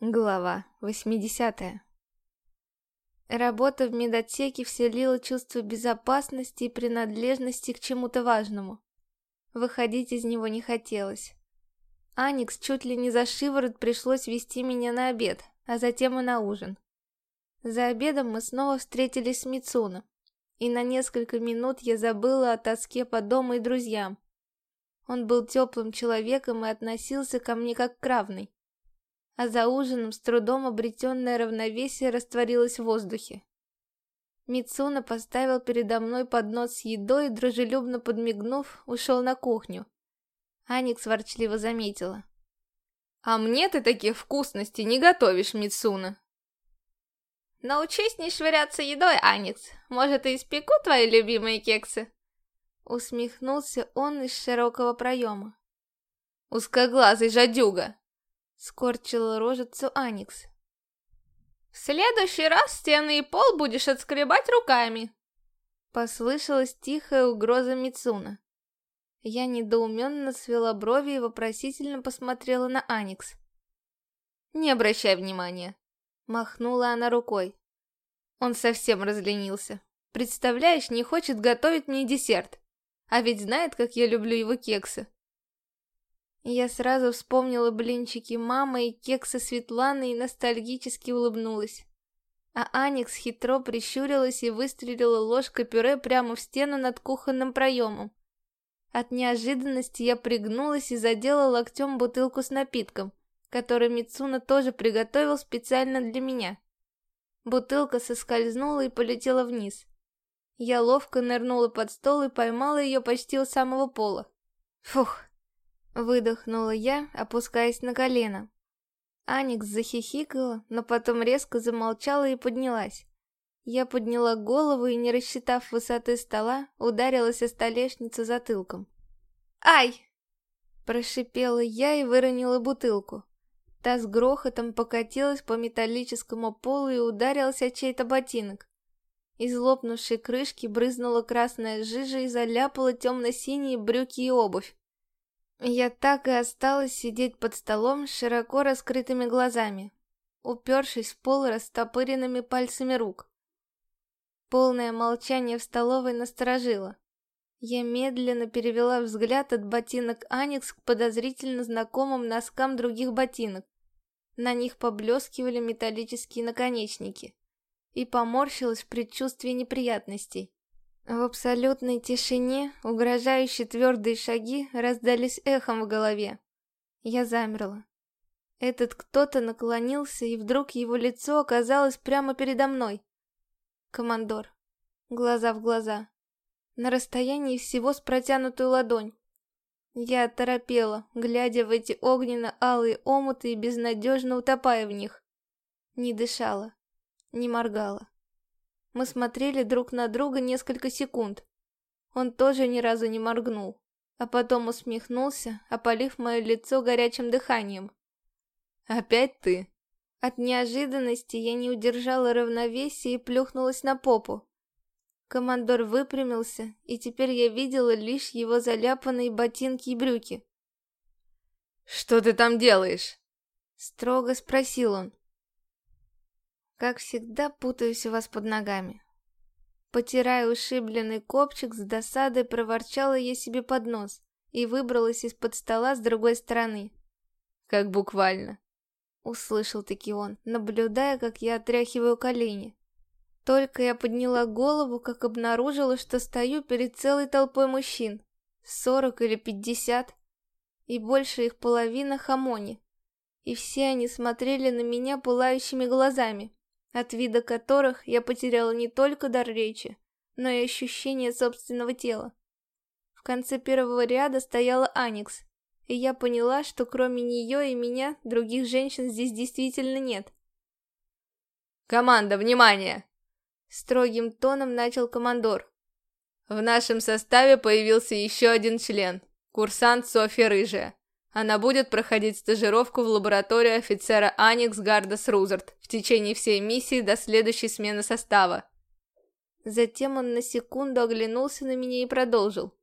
Глава 80 Работа в медотсеке вселила чувство безопасности и принадлежности к чему-то важному. Выходить из него не хотелось. Аникс чуть ли не за шиворот пришлось вести меня на обед, а затем и на ужин. За обедом мы снова встретились с Мицуна, и на несколько минут я забыла о тоске по дому и друзьям. Он был теплым человеком и относился ко мне как к равной а за ужином с трудом обретенное равновесие растворилось в воздухе. Мицуна поставил передо мной поднос с едой и, дружелюбно подмигнув, ушел на кухню. Аникс ворчливо заметила. «А мне ты таких вкусностей не готовишь, Мицуна!» «Научись не швыряться едой, Аникс. Может, и испеку твои любимые кексы?» Усмехнулся он из широкого проема. «Узкоглазый жадюга!» Скорчила рожицу Аникс. «В следующий раз стены и пол будешь отскребать руками!» Послышалась тихая угроза Мицуна. Я недоуменно свела брови и вопросительно посмотрела на Аникс. «Не обращай внимания!» Махнула она рукой. Он совсем разленился. Представляешь, не хочет готовить мне десерт. А ведь знает, как я люблю его кексы. Я сразу вспомнила блинчики мамы и кексы Светланы и ностальгически улыбнулась. А Аникс хитро прищурилась и выстрелила ложкой пюре прямо в стену над кухонным проемом. От неожиданности я пригнулась и задела локтем бутылку с напитком, который Мицуна тоже приготовил специально для меня. Бутылка соскользнула и полетела вниз. Я ловко нырнула под стол и поймала ее почти у самого пола. Фух, Выдохнула я, опускаясь на колено. Аникс захихикала, но потом резко замолчала и поднялась. Я подняла голову и, не рассчитав высоты стола, ударилась о столешницу затылком. «Ай!» Прошипела я и выронила бутылку. Та с грохотом покатилась по металлическому полу и ударилась о чей-то ботинок. Из лопнувшей крышки брызнула красная жижа и заляпала темно-синие брюки и обувь. Я так и осталась сидеть под столом с широко раскрытыми глазами, упершись в пол растопыренными пальцами рук. Полное молчание в столовой насторожило. Я медленно перевела взгляд от ботинок Аникс к подозрительно знакомым носкам других ботинок. На них поблескивали металлические наконечники. И поморщилась в предчувствии неприятностей. В абсолютной тишине угрожающие твердые шаги раздались эхом в голове. Я замерла. Этот кто-то наклонился, и вдруг его лицо оказалось прямо передо мной. Командор. Глаза в глаза. На расстоянии всего с протянутую ладонь. Я оторопела, глядя в эти огненно-алые омуты и безнадежно утопая в них. Не дышала, не моргала. Мы смотрели друг на друга несколько секунд. Он тоже ни разу не моргнул, а потом усмехнулся, опалив мое лицо горячим дыханием. «Опять ты?» От неожиданности я не удержала равновесия и плюхнулась на попу. Командор выпрямился, и теперь я видела лишь его заляпанные ботинки и брюки. «Что ты там делаешь?» Строго спросил он. Как всегда, путаюсь у вас под ногами. Потирая ушибленный копчик, с досадой проворчала я себе под нос и выбралась из-под стола с другой стороны. Как буквально. Услышал-таки он, наблюдая, как я отряхиваю колени. Только я подняла голову, как обнаружила, что стою перед целой толпой мужчин. Сорок или пятьдесят. И больше их половина хамони. И все они смотрели на меня пылающими глазами от вида которых я потеряла не только дар речи, но и ощущение собственного тела. В конце первого ряда стояла Аникс, и я поняла, что кроме нее и меня других женщин здесь действительно нет. «Команда, внимание!» Строгим тоном начал командор. В нашем составе появился еще один член, курсант Софья Рыжая. Она будет проходить стажировку в лаборатории офицера Аникс Гардас Рузерт в течение всей миссии до следующей смены состава. Затем он на секунду оглянулся на меня и продолжил.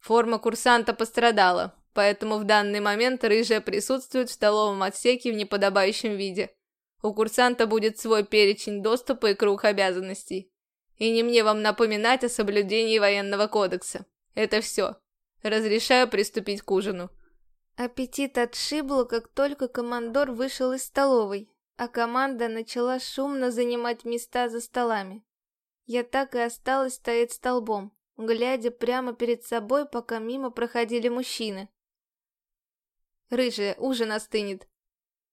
Форма курсанта пострадала. поэтому в данный момент рыжая присутствует в столовом отсеке в неподобающем виде. У курсанта будет свой перечень доступа и круг обязанностей. И не мне вам напоминать о соблюдении военного кодекса. Это все. Разрешаю приступить к ужину. Аппетит отшибло, как только командор вышел из столовой, а команда начала шумно занимать места за столами. Я так и осталась стоять столбом, глядя прямо перед собой, пока мимо проходили мужчины. «Рыжая, ужин остынет!»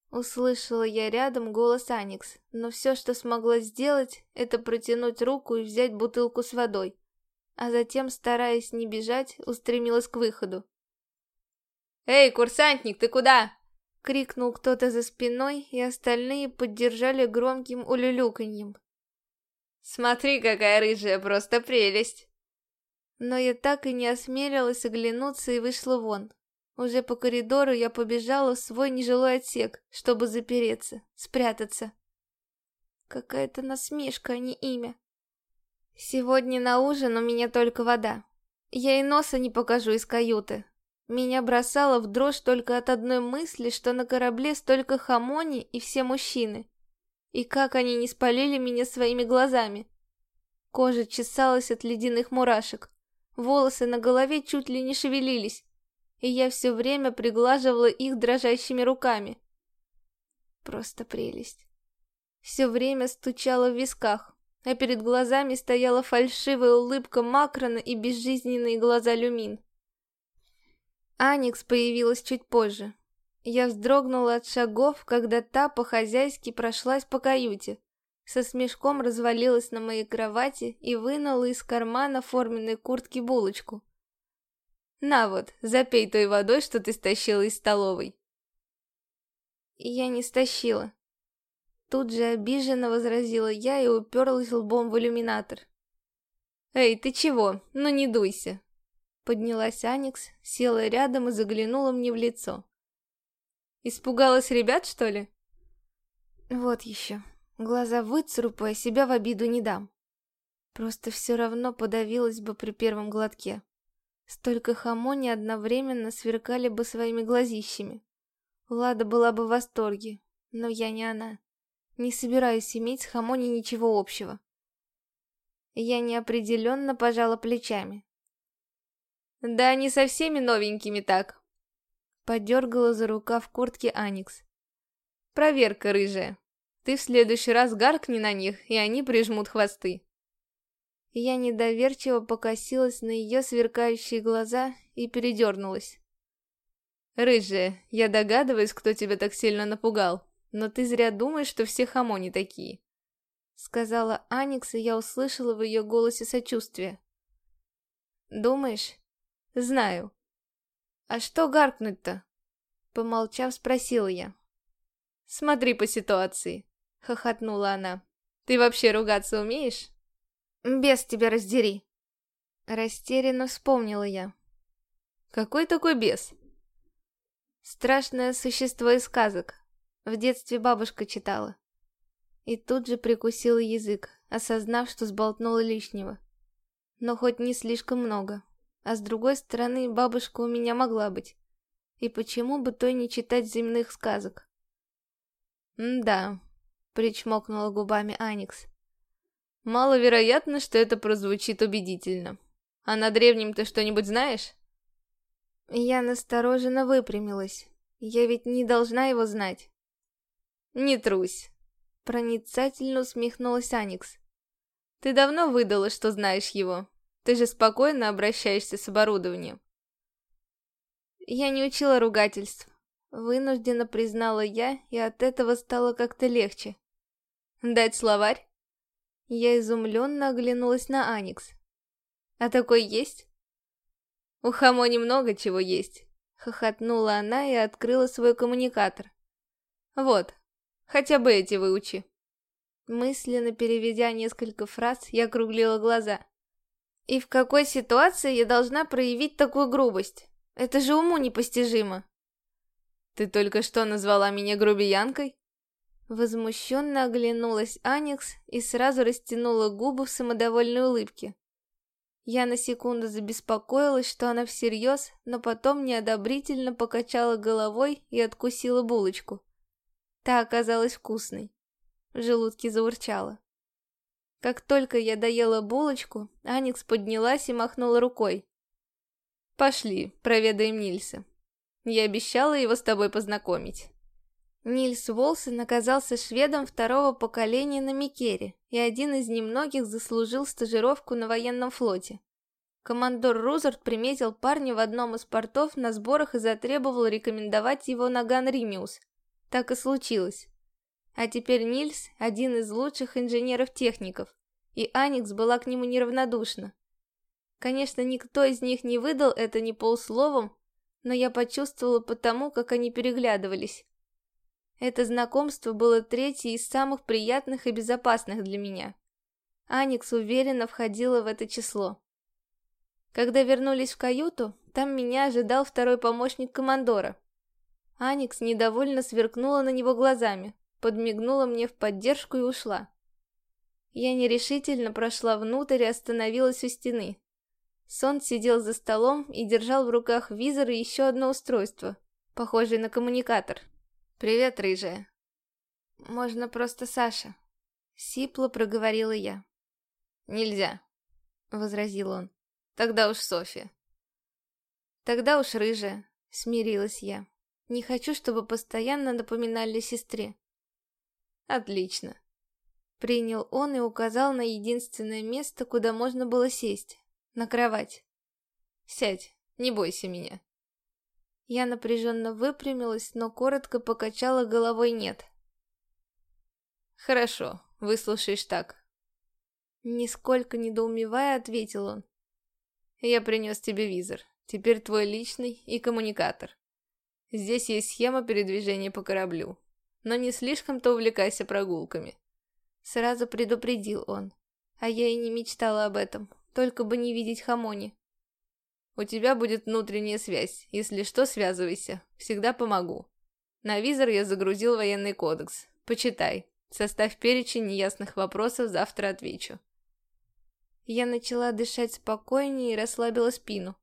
Услышала я рядом голос Аникс, но все, что смогла сделать, это протянуть руку и взять бутылку с водой, а затем, стараясь не бежать, устремилась к выходу. «Эй, курсантник, ты куда?» Крикнул кто-то за спиной, и остальные поддержали громким улюлюканьем. «Смотри, какая рыжая, просто прелесть!» Но я так и не осмелилась оглянуться и вышла вон. Уже по коридору я побежала в свой нежилой отсек, чтобы запереться, спрятаться. Какая-то насмешка, а не имя. Сегодня на ужин у меня только вода. Я и носа не покажу из каюты, меня бросало в дрожь только от одной мысли, что на корабле столько хамони и все мужчины. И как они не спалили меня своими глазами. Кожа чесалась от ледяных мурашек. Волосы на голове чуть ли не шевелились. И я все время приглаживала их дрожащими руками. Просто прелесть. Все время стучало в висках, а перед глазами стояла фальшивая улыбка Макрона и безжизненные глаза Люмин. Аникс появилась чуть позже. Я вздрогнула от шагов, когда та по-хозяйски прошлась по каюте. Со смешком развалилась на моей кровати и вынула из кармана форменной куртки булочку. «На вот, запей той водой, что ты стащила из столовой». Я не стащила. Тут же обиженно возразила я и уперлась лбом в иллюминатор. «Эй, ты чего? Ну не дуйся. Поднялась Аникс, села рядом и заглянула мне в лицо. «Испугалась ребят, что ли?» «Вот еще. Глаза выцарупу, а себя в обиду не дам. Просто все равно подавилась бы при первом глотке. Столько хамони одновременно сверкали бы своими глазищами. Лада была бы в восторге, но я не она. Не собираюсь иметь с хамони ничего общего. Я неопределенно пожала плечами. Да не со всеми новенькими так. Подергала за рукав куртки Аникс. Проверка рыжая. Ты в следующий раз гаркни на них, и они прижмут хвосты. Я недоверчиво покосилась на ее сверкающие глаза и передернулась. «Рыжая, я догадываюсь, кто тебя так сильно напугал, но ты зря думаешь, что все хамони такие», — сказала Аникс, и я услышала в ее голосе сочувствие. «Думаешь?» Знаю. А что гаркнуть-то? Помолчав, спросила я. Смотри по ситуации, хохотнула она. Ты вообще ругаться умеешь? Без тебя раздери. Растерянно вспомнила я. Какой такой бес? Страшное существо из сказок. В детстве бабушка читала. И тут же прикусила язык, осознав, что сболтнула лишнего. Но хоть не слишком много. А с другой стороны, бабушка у меня могла быть. И почему бы той не читать земных сказок? «Да», — причмокнула губами Аникс. «Маловероятно, что это прозвучит убедительно. А на древнем ты что-нибудь знаешь?» Я настороженно выпрямилась. Я ведь не должна его знать. «Не трусь», — проницательно усмехнулась Аникс. «Ты давно выдала, что знаешь его?» Ты же спокойно обращаешься с оборудованием. Я не учила ругательств. Вынужденно признала я, и от этого стало как-то легче. Дать словарь? Я изумленно оглянулась на Аникс. А такой есть? У Хамо немного чего есть. Хохотнула она и открыла свой коммуникатор. Вот, хотя бы эти выучи. Мысленно переведя несколько фраз, я округлила глаза. И в какой ситуации я должна проявить такую грубость? Это же уму непостижимо. Ты только что назвала меня грубиянкой? Возмущенно оглянулась Аникс и сразу растянула губы в самодовольной улыбке. Я на секунду забеспокоилась, что она всерьез, но потом неодобрительно покачала головой и откусила булочку. Та оказалась вкусной. В желудке заурчало. Как только я доела булочку, Аникс поднялась и махнула рукой. «Пошли, проведаем Нильса. Я обещала его с тобой познакомить». Нильс Волсон оказался шведом второго поколения на Микере, и один из немногих заслужил стажировку на военном флоте. Командор Рузерт приметил парня в одном из портов на сборах и затребовал рекомендовать его на Ган Римиус. Так и случилось. А теперь Нильс – один из лучших инженеров-техников, и Аникс была к нему неравнодушна. Конечно, никто из них не выдал это ни полусловом, но я почувствовала потому, как они переглядывались. Это знакомство было третье из самых приятных и безопасных для меня. Аникс уверенно входила в это число. Когда вернулись в каюту, там меня ожидал второй помощник командора. Аникс недовольно сверкнула на него глазами, подмигнула мне в поддержку и ушла. Я нерешительно прошла внутрь и остановилась у стены. Сон сидел за столом и держал в руках визор и еще одно устройство, похожее на коммуникатор. «Привет, рыжая». «Можно просто Саша», — сипло проговорила я. «Нельзя», — возразил он. «Тогда уж Софья». «Тогда уж рыжая», — смирилась я. «Не хочу, чтобы постоянно напоминали сестре». «Отлично», — принял он и указал на единственное место, куда можно было сесть. На кровать. «Сядь, не бойся меня». Я напряженно выпрямилась, но коротко покачала головой «нет». «Хорошо, выслушаешь так». Нисколько недоумевая, ответил он. «Я принес тебе визор. Теперь твой личный и коммуникатор. Здесь есть схема передвижения по кораблю. Но не слишком-то увлекайся прогулками». Сразу предупредил он. А я и не мечтала об этом, только бы не видеть Хамони. У тебя будет внутренняя связь. Если что, связывайся. Всегда помогу. На визор я загрузил военный кодекс. Почитай. Составь перечень неясных вопросов, завтра отвечу. Я начала дышать спокойнее и расслабила спину.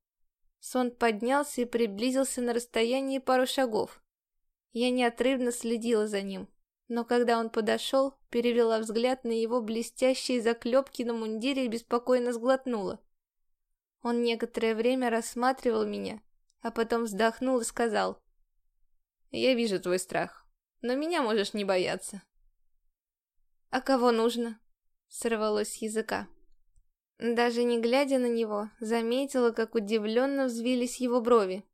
Сон поднялся и приблизился на расстоянии пару шагов. Я неотрывно следила за ним, но когда он подошел, перевела взгляд на его блестящие заклепки на мундире и беспокойно сглотнула. Он некоторое время рассматривал меня, а потом вздохнул и сказал. «Я вижу твой страх, но меня можешь не бояться». «А кого нужно?» — сорвалось с языка. Даже не глядя на него, заметила, как удивленно взвились его брови.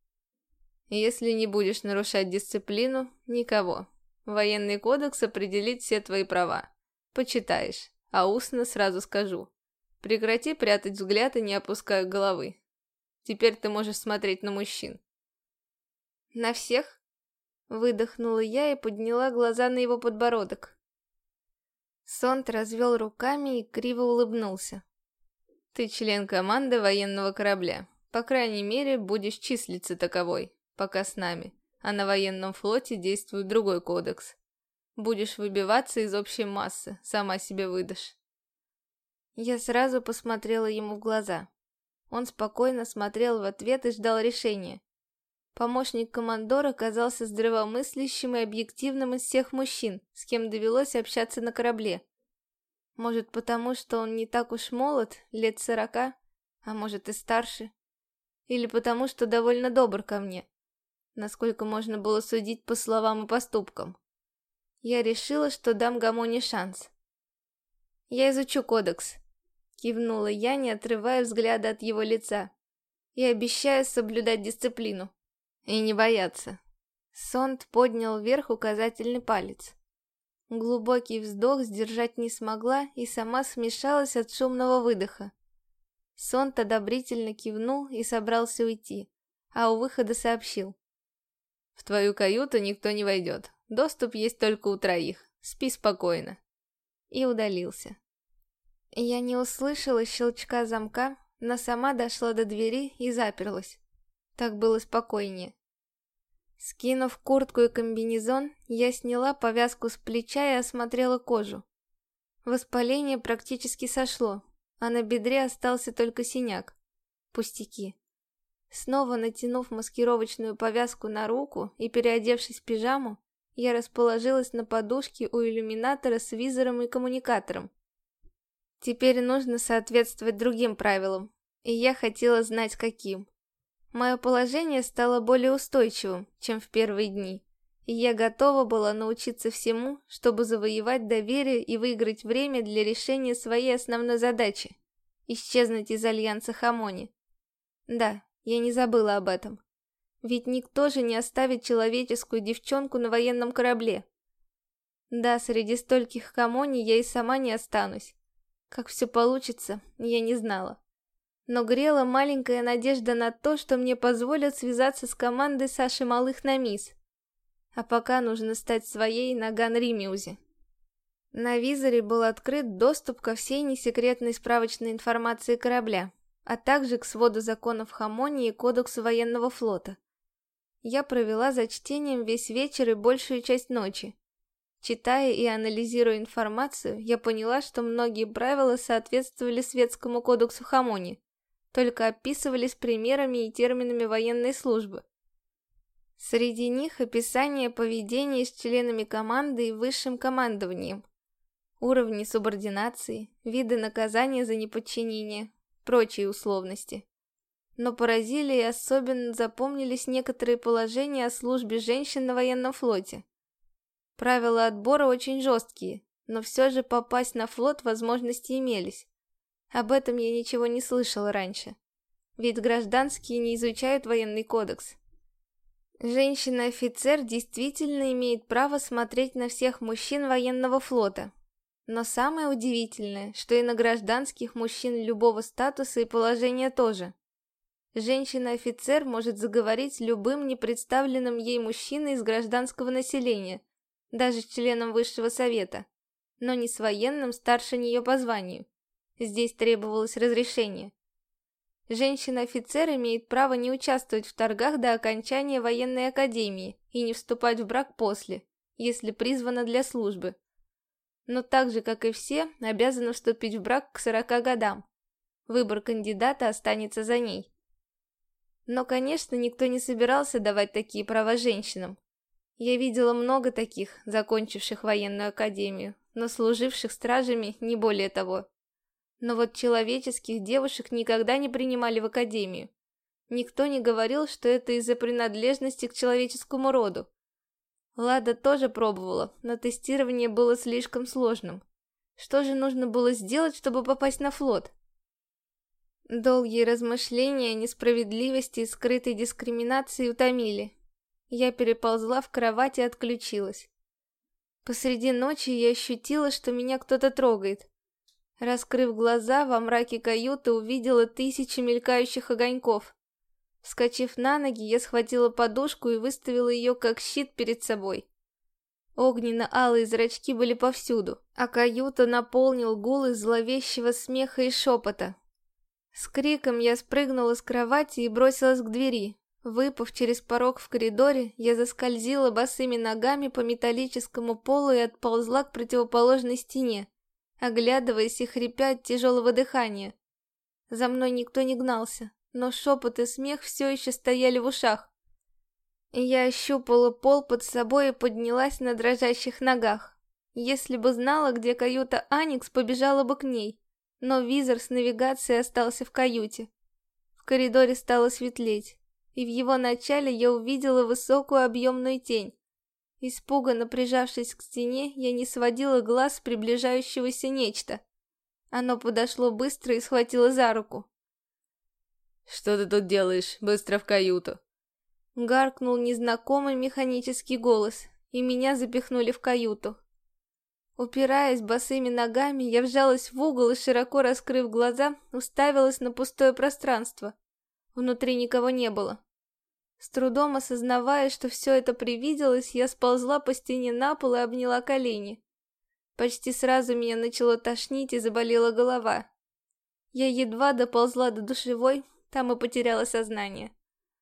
«Если не будешь нарушать дисциплину, никого. Военный кодекс определит все твои права. Почитаешь, а устно сразу скажу. Прекрати прятать взгляд и не опускай головы. Теперь ты можешь смотреть на мужчин. На всех? Выдохнула я и подняла глаза на его подбородок. Сонт развел руками и криво улыбнулся. Ты член команды военного корабля. По крайней мере, будешь числиться таковой, пока с нами. А на военном флоте действует другой кодекс. Будешь выбиваться из общей массы, сама себе выдашь. Я сразу посмотрела ему в глаза. Он спокойно смотрел в ответ и ждал решения. Помощник командора казался здравомыслящим и объективным из всех мужчин, с кем довелось общаться на корабле. Может, потому что он не так уж молод, лет сорока, а может и старше. Или потому что довольно добр ко мне, насколько можно было судить по словам и поступкам. Я решила, что дам Гамоне шанс. Я изучу кодекс, Кивнула я, не отрывая взгляда от его лица. И обещаю соблюдать дисциплину. И не бояться. Сонд поднял вверх указательный палец. Глубокий вздох сдержать не смогла и сама смешалась от шумного выдоха. Сонд одобрительно кивнул и собрался уйти, а у выхода сообщил. «В твою каюту никто не войдет. Доступ есть только у троих. Спи спокойно». И удалился. Я не услышала щелчка замка, но сама дошла до двери и заперлась. Так было спокойнее. Скинув куртку и комбинезон, я сняла повязку с плеча и осмотрела кожу. Воспаление практически сошло, а на бедре остался только синяк. Пустяки. Снова натянув маскировочную повязку на руку и переодевшись в пижаму, я расположилась на подушке у иллюминатора с визором и коммуникатором. Теперь нужно соответствовать другим правилам, и я хотела знать, каким. Мое положение стало более устойчивым, чем в первые дни, и я готова была научиться всему, чтобы завоевать доверие и выиграть время для решения своей основной задачи – исчезнуть из Альянса Хамони. Да, я не забыла об этом. Ведь никто же не оставит человеческую девчонку на военном корабле. Да, среди стольких Хамони я и сама не останусь, как все получится, я не знала. Но грела маленькая надежда на то, что мне позволят связаться с командой Саши Малых на мисс. А пока нужно стать своей на Ганримиузе. На визоре был открыт доступ ко всей несекретной справочной информации корабля, а также к своду законов Хамонии и Кодексу военного флота. Я провела за чтением весь вечер и большую часть ночи, Читая и анализируя информацию, я поняла, что многие правила соответствовали светскому кодексу Хамони, только описывались примерами и терминами военной службы. Среди них описание поведения с членами команды и высшим командованием, уровни субординации, виды наказания за неподчинение, прочие условности. Но поразили и особенно запомнились некоторые положения о службе женщин на военном флоте. Правила отбора очень жесткие, но все же попасть на флот возможности имелись. Об этом я ничего не слышал раньше. Ведь гражданские не изучают военный кодекс. Женщина-офицер действительно имеет право смотреть на всех мужчин военного флота. Но самое удивительное, что и на гражданских мужчин любого статуса и положения тоже. Женщина-офицер может заговорить с любым непредставленным ей мужчиной из гражданского населения – даже с членом высшего совета, но не с военным старше нее по званию. Здесь требовалось разрешение. Женщина-офицер имеет право не участвовать в торгах до окончания военной академии и не вступать в брак после, если призвана для службы. Но так же, как и все, обязана вступить в брак к 40 годам. Выбор кандидата останется за ней. Но, конечно, никто не собирался давать такие права женщинам. Я видела много таких, закончивших военную академию, но служивших стражами не более того. Но вот человеческих девушек никогда не принимали в академию. Никто не говорил, что это из-за принадлежности к человеческому роду. Лада тоже пробовала, но тестирование было слишком сложным. Что же нужно было сделать, чтобы попасть на флот? Долгие размышления о несправедливости и скрытой дискриминации утомили, я переползла в кровать и отключилась. Посреди ночи я ощутила, что меня кто-то трогает. Раскрыв глаза, во мраке каюты увидела тысячи мелькающих огоньков. Вскочив на ноги, я схватила подушку и выставила ее как щит перед собой. Огненно-алые зрачки были повсюду, а каюта наполнил гул из зловещего смеха и шепота. С криком я спрыгнула с кровати и бросилась к двери, Выпав через порог в коридоре, я заскользила босыми ногами по металлическому полу и отползла к противоположной стене, оглядываясь и хрипя от тяжелого дыхания. За мной никто не гнался, но шепот и смех все еще стояли в ушах. Я ощупала пол под собой и поднялась на дрожащих ногах. Если бы знала, где каюта Аникс, побежала бы к ней, но визор с навигацией остался в каюте. В коридоре стало светлеть и в его начале я увидела высокую объемную тень. Испуганно прижавшись к стене, я не сводила глаз с приближающегося нечто. Оно подошло быстро и схватило за руку. «Что ты тут делаешь? Быстро в каюту!» Гаркнул незнакомый механический голос, и меня запихнули в каюту. Упираясь босыми ногами, я вжалась в угол и, широко раскрыв глаза, уставилась на пустое пространство. Внутри никого не было. С трудом осознавая, что все это привиделось, я сползла по стене на пол и обняла колени. Почти сразу меня начало тошнить и заболела голова. Я едва доползла до душевой, там и потеряла сознание.